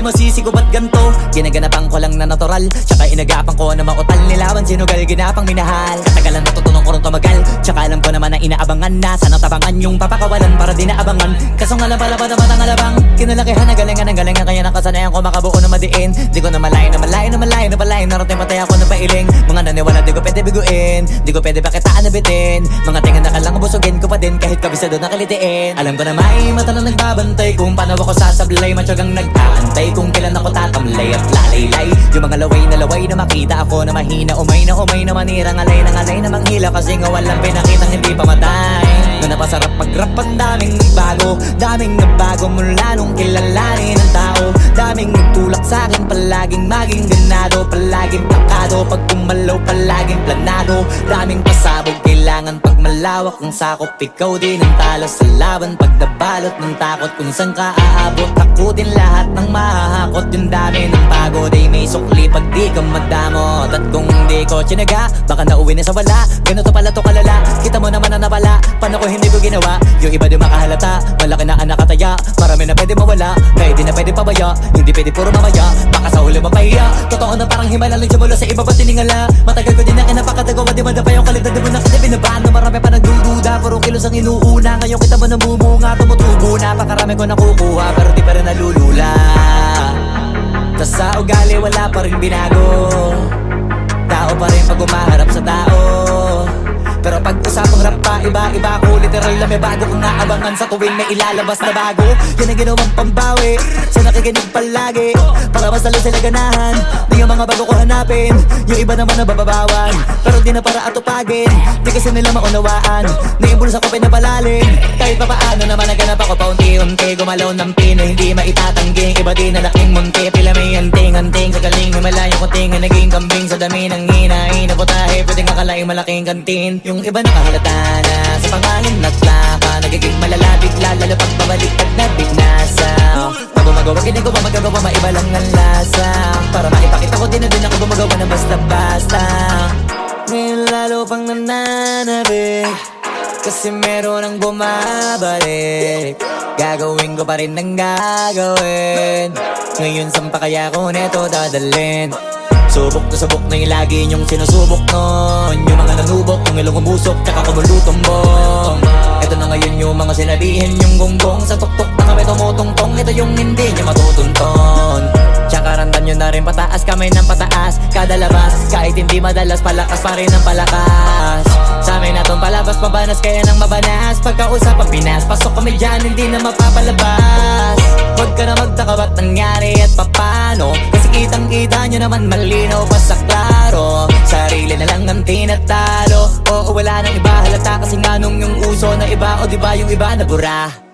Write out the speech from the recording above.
masisi ko ba't ganto Ginaganapan ko lang na natural. Tsaka inagapan ko na mautal. Nilawan Sinugal ginapang minahal. Katagalan natutunan ko rin tumagal. Tsaka alam ko naman na inaabangan na. Sana tabangan yung papakawalan para di naabangan Kaso nga lang pala ba naman ang alabang. Kinalakihan na galingan ng galingan. Kaya nakasanayan ko makabuo na madiin. Di ko na malayo na malayo na malayo na malayo Narating patay ako na pailing. Mga naniwala di ko pwede biguin. Di ko pwede pakitaan na bitin Mga tinga na kalang busugin ko pa din Kahit kabisado na kalitiin. Alam ko na may mata na nagbabantay Kung paano ako sasablay. Matyagang nag-aantay Kung kailan ako tatamlay at lalaylay Yung mga laway na laway na makita ako na mahina. Umay na umay na manira Ngalay na ngalay na manghila. Kasi nga walang pinakitang hindi pa matay. Na napasarap mag-rap ang daming bago. Daming nabago mula nung kilalanin ng tao nagtulak sa akin Palaging maging ganado Palaging plakado Pag kumalaw palaging planado. Daming pasabog Kailangan pag malawak ang sakop. Ikaw din ang talo sa laban. Pag nabalot ng takot Kung saan ka aabot. Ako din lahat ng mahahakot. Yung dami ng pagod Ay may sukli. Pag di ka madamot At kung di ko tsinaga Baka nauwi na sa wala. Ganito pala to kalala. Kita mo naman na nawala Paano ko hindi ko ginawa? Yung iba di makahalata. Malaki na anak kataya Marami na pwede mawala. Di na pwede pabaya. Hindi pwede puro mamaya. Baka sa huli mapahiya. Totoo na parang himala. Lang siya mula sa iba ba tiningala? Matagal ko din na kinapakatagawa. Di man na pa yung kalidad marami pa nagdududa Puro kilos ang inuuna. Ngayon kita mo namumunga Tumutubo na. Pakarami ko nakukuha Pero di pa rin nalulula. Tas sa ugali wala pa rin binago. Tao pa rin pag umaharap sa tao pero pag usapang rap pa, iba-iba ko Literal na may bago kong naabangan. Sa tuwing may ilalabas na bago Yan ang ginawang pambawi. Sa nakikinig palagi Para mas lalo sila ganahan. Na yung mga bago ko hanapin Yung iba naman nabababawan. Pero di na para atupagin Di kasi nila maunawaan. Na yung bulsa ko pinapalalim Kahit pa paano naman naganap ako. Paunti-unti Gumalaw ng pino, hindi maitatangging Iba din na laking munti Pila may anting-anting Sa galing himalayo ko tinga Naging kambing. Sa dami ng hinahin Na putahe, pwedeng akalaing malaking kantin Yung iba nakahalata na Sa pangalan plaka Nagiging malala bigla Lalo pag pabaliktad na bignasa Pag gumagawa, pa magagawa Maiba lang ang lasa. Para maipakita ko din na din ako gumagawa ng basta-basta. Ngayon lalo pang nananabik Kasi meron ang bumabalik. Gagawin ko pa rin ang gagawin. Ngayon saan pa kaya ko neto dadalhin Subok na subok na yung lagi niyong sinusubok nun. Yung mga nanubok, yung ilong umusok, tsaka kumulutumbong Ito na ngayon yung mga sinabihin yung gonggong Sa tuktok na kami tumutungtong, ito yung hindi niya matutunton Tsaka randam nyo na rin pataas, kamay ng pataas. Kada labas, hindi madalas, palakas pa rin ang palakas. Sa amin na tong palabas, pabanas kaya nang mabanas. Pagkausap ang pinas, pasok kami dyan, hindi na mapapalabas. Huwag ka na magtaka ba't nangyari at papano. Kasi kitang kita nyo naman malinaw pa sa klaro. Sarili na lang ang tinatalo. Oo wala nang iba halata kasi nga nung yung uso na iba. O di ba yung iba nabura